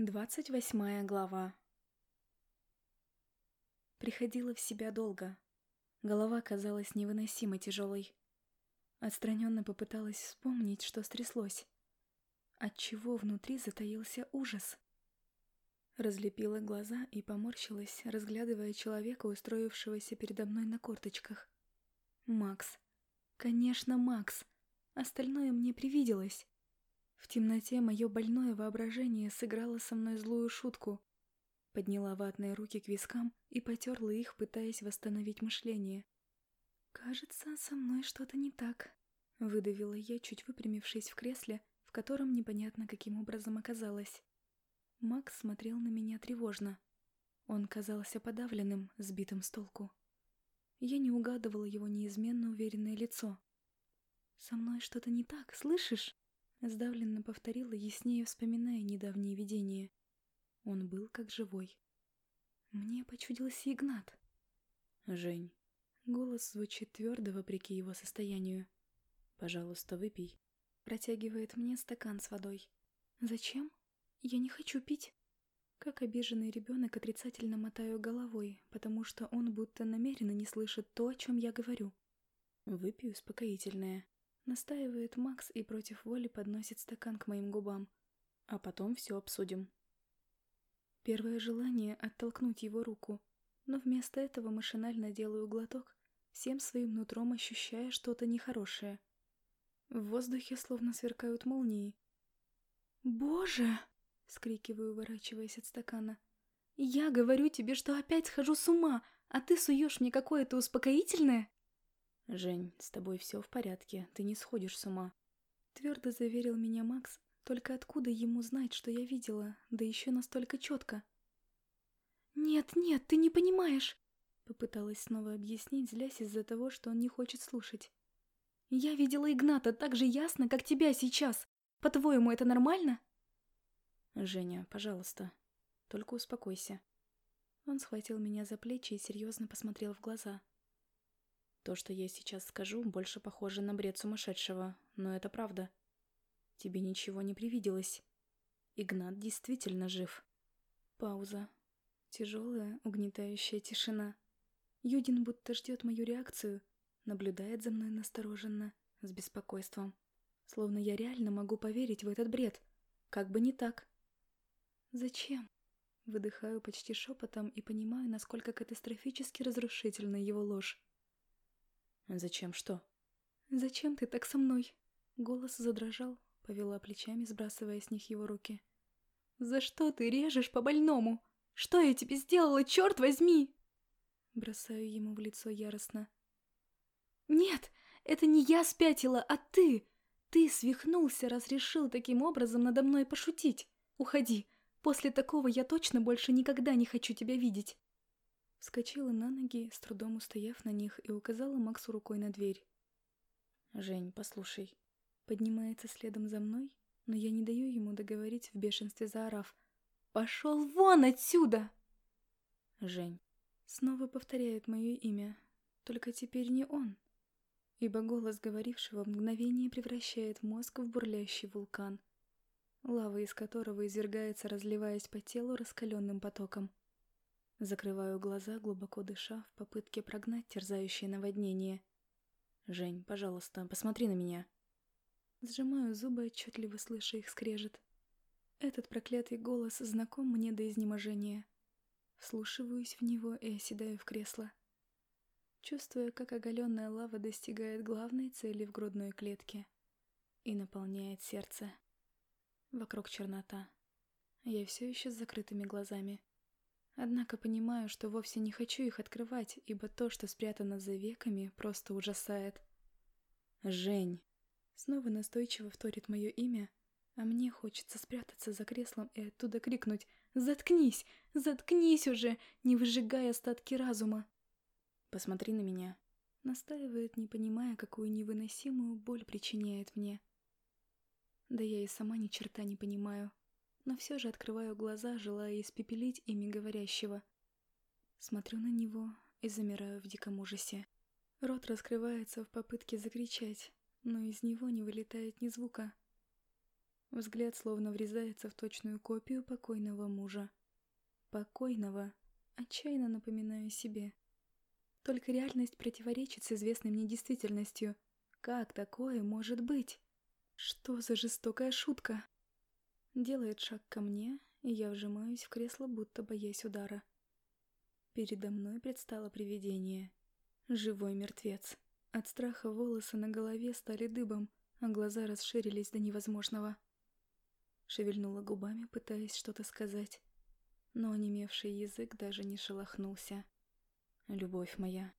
Двадцать восьмая глава Приходила в себя долго. Голова казалась невыносимо тяжелой. Отстраненно попыталась вспомнить, что стряслось. Отчего внутри затаился ужас. Разлепила глаза и поморщилась, разглядывая человека, устроившегося передо мной на корточках. Макс. Конечно, Макс. Остальное мне привиделось. В темноте мое больное воображение сыграло со мной злую шутку. Подняла ватные руки к вискам и потерла их, пытаясь восстановить мышление. «Кажется, со мной что-то не так», — выдавила я, чуть выпрямившись в кресле, в котором непонятно каким образом оказалась. Макс смотрел на меня тревожно. Он казался подавленным, сбитым с толку. Я не угадывала его неизменно уверенное лицо. «Со мной что-то не так, слышишь?» Сдавленно повторила, яснее вспоминая недавнее видение. Он был как живой. Мне почудился Игнат. «Жень». Голос звучит твердо, вопреки его состоянию. «Пожалуйста, выпей». Протягивает мне стакан с водой. «Зачем? Я не хочу пить». Как обиженный ребенок отрицательно мотаю головой, потому что он будто намеренно не слышит то, о чем я говорю. Выпью успокоительное. Настаивает Макс и против воли подносит стакан к моим губам. А потом все обсудим. Первое желание — оттолкнуть его руку, но вместо этого машинально делаю глоток, всем своим нутром ощущая что-то нехорошее. В воздухе словно сверкают молнии. «Боже!» — скрикиваю, уворачиваясь от стакана. «Я говорю тебе, что опять схожу с ума, а ты суешь мне какое-то успокоительное?» «Жень, с тобой все в порядке, ты не сходишь с ума», — твердо заверил меня Макс, только откуда ему знать, что я видела, да еще настолько четко? «Нет, нет, ты не понимаешь!» Попыталась снова объяснить, злясь из-за того, что он не хочет слушать. «Я видела Игната так же ясно, как тебя сейчас. По-твоему, это нормально?» «Женя, пожалуйста, только успокойся». Он схватил меня за плечи и серьезно посмотрел в глаза. То, что я сейчас скажу, больше похоже на бред сумасшедшего, но это правда. Тебе ничего не привиделось. Игнат действительно жив. Пауза. Тяжелая, угнетающая тишина. Юдин будто ждет мою реакцию, наблюдает за мной настороженно, с беспокойством. Словно я реально могу поверить в этот бред. Как бы не так. «Зачем?» Выдыхаю почти шепотом и понимаю, насколько катастрофически разрушительна его ложь. «Зачем что?» «Зачем ты так со мной?» Голос задрожал, повела плечами, сбрасывая с них его руки. «За что ты режешь по больному? Что я тебе сделала, черт возьми?» Бросаю ему в лицо яростно. «Нет, это не я спятила, а ты! Ты свихнулся, раз решил таким образом надо мной пошутить. Уходи, после такого я точно больше никогда не хочу тебя видеть!» Вскочила на ноги, с трудом устояв на них, и указала Максу рукой на дверь. «Жень, послушай». Поднимается следом за мной, но я не даю ему договорить в бешенстве заорав. «Пошел вон отсюда!» «Жень». Снова повторяет мое имя, только теперь не он, ибо голос говорившего в мгновение превращает мозг в бурлящий вулкан, лава из которого извергается, разливаясь по телу раскаленным потоком. Закрываю глаза, глубоко дыша, в попытке прогнать терзающее наводнение. «Жень, пожалуйста, посмотри на меня». Сжимаю зубы, отчетливо слыша их скрежет. Этот проклятый голос знаком мне до изнеможения. Вслушиваюсь в него и оседаю в кресло. Чувствуя, как оголенная лава достигает главной цели в грудной клетке и наполняет сердце. Вокруг чернота. Я все еще с закрытыми глазами. Однако понимаю, что вовсе не хочу их открывать, ибо то, что спрятано за веками, просто ужасает. «Жень!» Снова настойчиво вторит мое имя, а мне хочется спрятаться за креслом и оттуда крикнуть «Заткнись! Заткнись уже!», не выжигая остатки разума. «Посмотри на меня!» Настаивает, не понимая, какую невыносимую боль причиняет мне. Да я и сама ни черта не понимаю но все же открываю глаза, желая испепелить ими говорящего. Смотрю на него и замираю в диком ужасе. Рот раскрывается в попытке закричать, но из него не вылетает ни звука. Взгляд словно врезается в точную копию покойного мужа. Покойного, отчаянно напоминаю себе. Только реальность противоречит с известной мне действительностью. Как такое может быть? Что за жестокая шутка? Делает шаг ко мне, и я вжимаюсь в кресло, будто боясь удара. Передо мной предстало привидение. Живой мертвец. От страха волосы на голове стали дыбом, а глаза расширились до невозможного. Шевельнула губами, пытаясь что-то сказать, но онемевший язык даже не шелохнулся. «Любовь моя».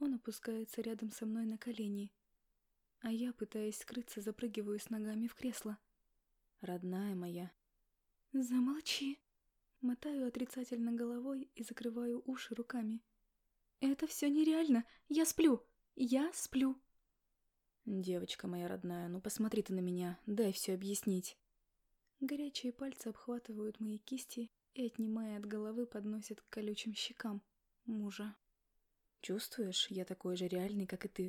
Он опускается рядом со мной на колени, а я, пытаясь скрыться, запрыгиваю с ногами в кресло. «Родная моя». «Замолчи!» Мотаю отрицательно головой и закрываю уши руками. «Это все нереально! Я сплю! Я сплю!» «Девочка моя родная, ну посмотри ты на меня, дай все объяснить». Горячие пальцы обхватывают мои кисти и, отнимая от головы, подносят к колючим щекам мужа. «Чувствуешь, я такой же реальный, как и ты».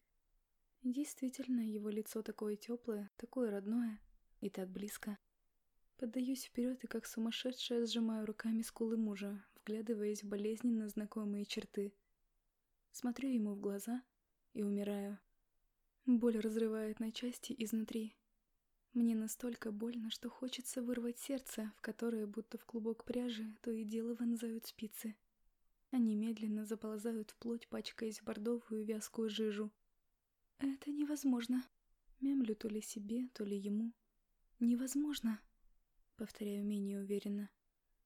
Действительно, его лицо такое теплое, такое родное и так близко. Поддаюсь вперед и как сумасшедшая сжимаю руками скулы мужа, вглядываясь в болезненно знакомые черты. Смотрю ему в глаза и умираю. Боль разрывает на части изнутри. Мне настолько больно, что хочется вырвать сердце, в которое, будто в клубок пряжи, то и дело вонзают спицы. Они медленно заползают в плоть, пачкаясь в бордовую вязкую жижу. Это невозможно. Мямлю то ли себе, то ли ему. Невозможно. Повторяю менее уверенно.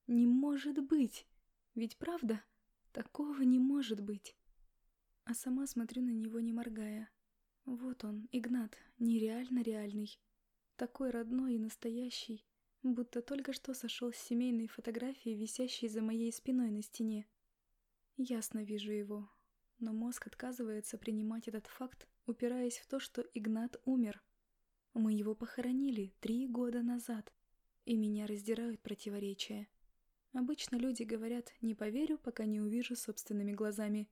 Не может быть! Ведь правда? Такого не может быть. А сама смотрю на него, не моргая. Вот он, Игнат, нереально реальный такой родной и настоящий, будто только что сошел с семейной фотографии, висящей за моей спиной на стене. Ясно вижу его, но мозг отказывается принимать этот факт, упираясь в то, что Игнат умер. Мы его похоронили три года назад, и меня раздирают противоречия. Обычно люди говорят «не поверю, пока не увижу собственными глазами»,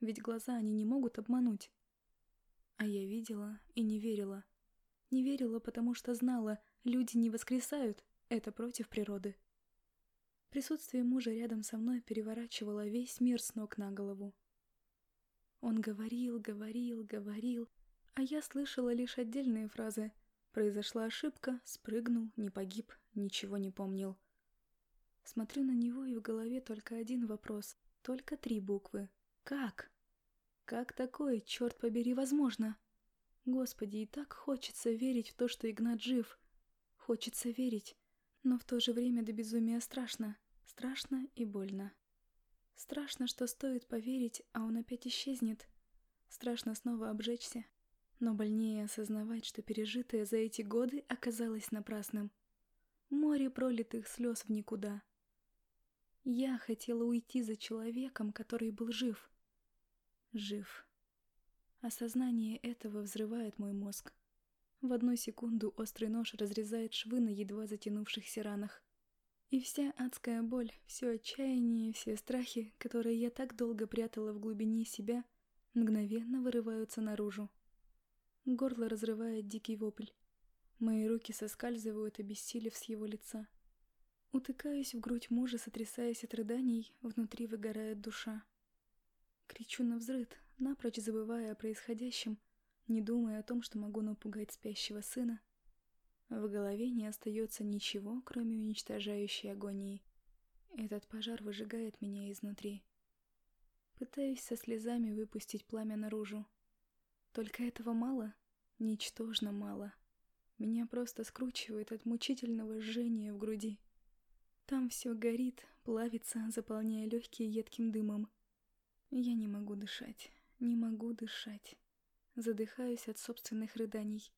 ведь глаза они не могут обмануть. А я видела и не верила. Не верила, потому что знала, люди не воскресают, это против природы. Присутствие мужа рядом со мной переворачивало весь мир с ног на голову. Он говорил, говорил, говорил, а я слышала лишь отдельные фразы. Произошла ошибка, спрыгнул, не погиб, ничего не помнил. Смотрю на него, и в голове только один вопрос, только три буквы. Как? Как такое, черт побери, возможно? Господи, и так хочется верить в то, что Игнат жив. Хочется верить, но в то же время до безумия страшно. Страшно и больно. Страшно, что стоит поверить, а он опять исчезнет. Страшно снова обжечься. Но больнее осознавать, что пережитое за эти годы оказалось напрасным. Море пролитых слез в никуда. Я хотела уйти за человеком, который был жив. Жив. Осознание этого взрывает мой мозг. В одну секунду острый нож разрезает швы на едва затянувшихся ранах. И вся адская боль, все отчаяние, все страхи, которые я так долго прятала в глубине себя, мгновенно вырываются наружу. Горло разрывает дикий вопль. Мои руки соскальзывают, обессилев с его лица. Утыкаюсь в грудь мужа, сотрясаясь от рыданий, внутри выгорает душа. Кричу на взрыд, напрочь забывая о происходящем, не думая о том, что могу напугать спящего сына. В голове не остается ничего, кроме уничтожающей агонии. Этот пожар выжигает меня изнутри. Пытаюсь со слезами выпустить пламя наружу. Только этого мало? Ничтожно мало. Меня просто скручивает от мучительного жжения в груди. Там все горит, плавится, заполняя легкие едким дымом. Я не могу дышать. Не могу дышать. Задыхаюсь от собственных рыданий.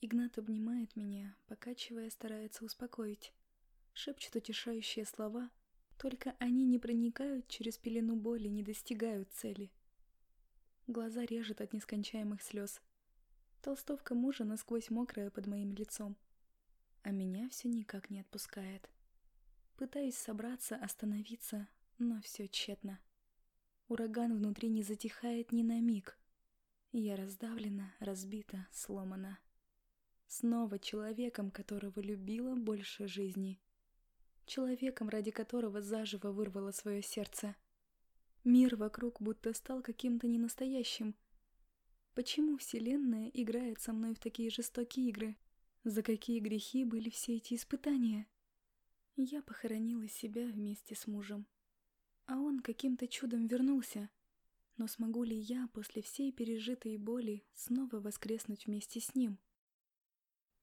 Игнат обнимает меня, покачивая, старается успокоить. Шепчет утешающие слова, только они не проникают через пелену боли, не достигают цели. Глаза режет от нескончаемых слез. Толстовка мужа насквозь мокрая под моим лицом. А меня все никак не отпускает. Пытаюсь собраться, остановиться, но все тщетно. Ураган внутри не затихает ни на миг. Я раздавлена, разбита, сломана. Снова человеком, которого любила больше жизни. Человеком, ради которого заживо вырвало свое сердце. Мир вокруг будто стал каким-то ненастоящим. Почему Вселенная играет со мной в такие жестокие игры? За какие грехи были все эти испытания? Я похоронила себя вместе с мужем. А он каким-то чудом вернулся. Но смогу ли я после всей пережитой боли снова воскреснуть вместе с ним?